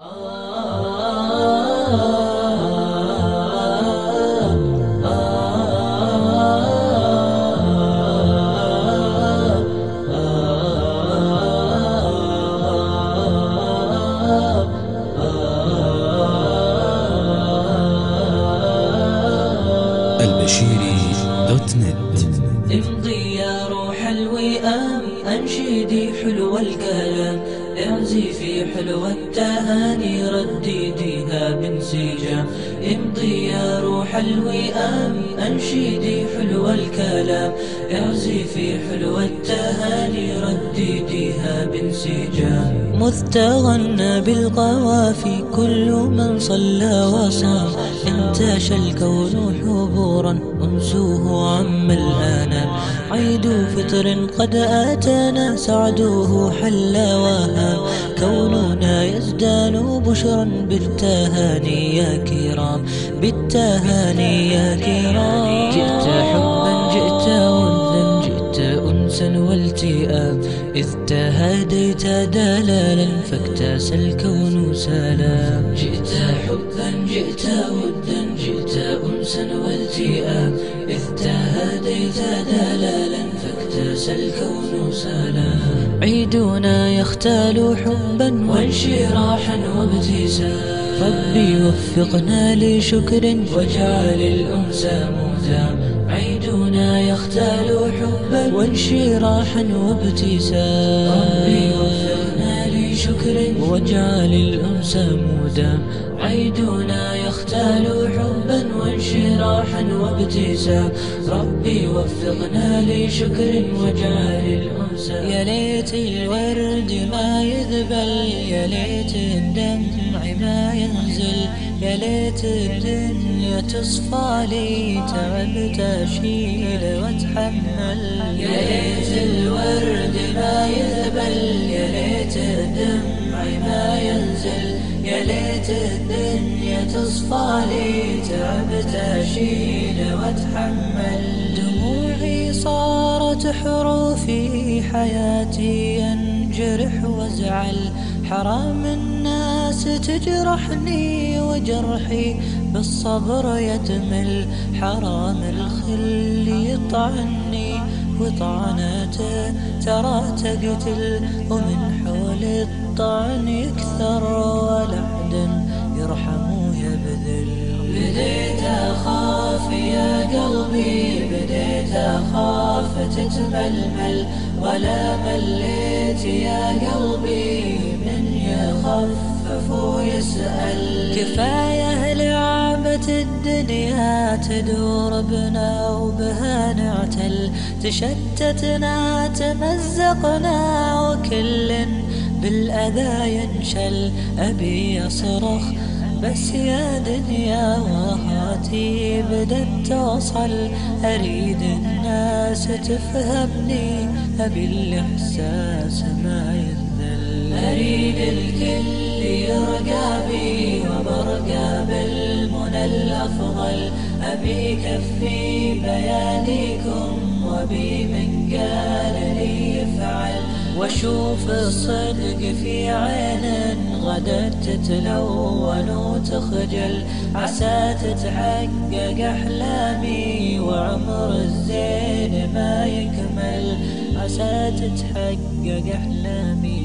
البشيري دوت نت امضي يا روح الوئام أنشدي حلو الكلام. اعزي في حلو التهاني ردديها بانسجام. امضي يا روح الوئام أنشدي حلو الكلام. اعزي في حلو التهاني ردديها بانسجام. مذ تغنى بالقوافي كل من صلى وصام. انتاش الكون حبورا انسوه عم الآنام عيد فطر قد آتانا سعدوه حل وهام كوننا يزدان بشرا بالتهاني يا كرام. بالتهاني يا كرام. جئت حبا جئت وذا جئت أنسا والتئام. إذ تهاديت دلالا فاكتاس الكون سلام جئت حبا جئت ودا جئت أنسا والتئام. إذ تهاديت دلالا فاكتاس الكون سلام عيدنا يختال حبا وانشراحا وابتسام ربي وفقنا لشكر واجعل الأنس مهتام عيدنا يختال حبا وانشراحا وابتسام ربي وفقنا لشكر واجعل الأنس مدام عيدنا يختال حبا وانشراحا وابتسام ربي وفقنا لشكر واجعل الأنس يا ليت الورد ما يذبل يا ليت الدمع ما ينزل. يا ليت الدنيا تصفى لي تعبت اشيل واتحمل يا ليت الدنيا تصفى لي تعبت اشيل واتحمل دموعي صارت حروفي حياتي انجرح وازعل. حرام الناس تجرحني وجرحي بالصبر يتمل. حرام الخل يطعني وطعنته ترى تقتل. ومن حول الطعن يكثر ولا أخاف تتململ ولا مليت يا قلبي من يخفف ويسأل. كفاية لعبة الدنيا تدور بنا وبها نعتل. تشتتنا تمزقنا وكل بالأذى ينشل. أبي أصرخ بس يا دنيا وهاتي بدت توصل. أريد الناس تفهمني أبي الإحساس ما يذل. أريد الكل يرقى بي وبرقى بالمنى الأفضل. أبي كفي بيانيكم وبي من قال وأشوف الصدق في عين غدت تتلون وتخجل. عسى تتحقق أحلامي وعمر الزين ما يكمل. عسى تتحقق أحلامي